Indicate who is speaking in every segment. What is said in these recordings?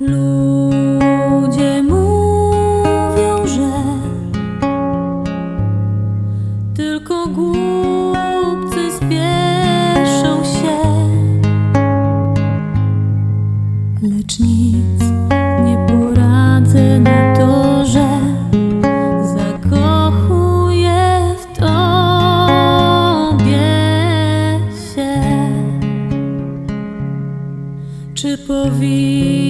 Speaker 1: Ludzie mówią, że tylko głupcy spieszą się, lecz nic nie poradzę na to, że zakochuję w tobie się. Czy powinien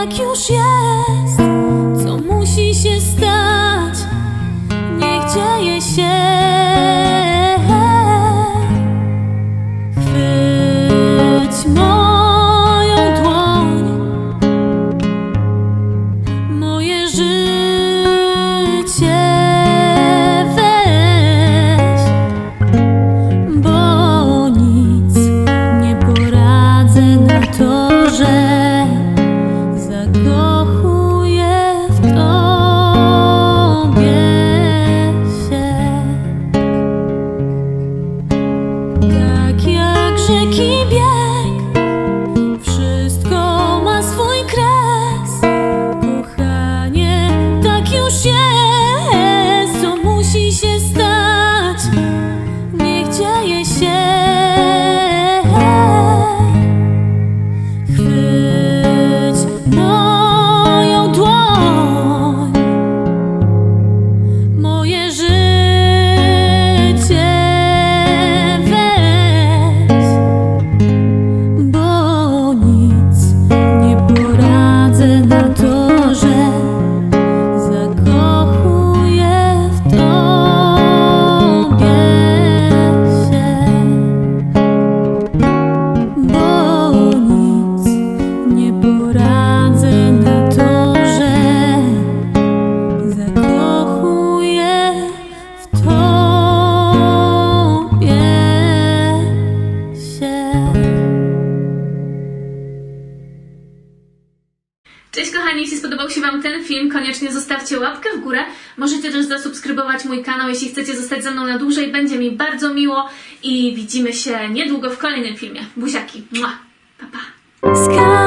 Speaker 1: jak już jest. Co musi się stać? Niech dzieje się. Chwyć moją dłoń. Moje życie.
Speaker 2: Cześć kochani, jeśli spodobał się Wam ten film, koniecznie zostawcie łapkę w górę. Możecie też zasubskrybować mój kanał, jeśli chcecie zostać ze mną na dłużej. Będzie mi bardzo miło i widzimy się niedługo w kolejnym filmie. Buziaki. Mua. Pa, pa.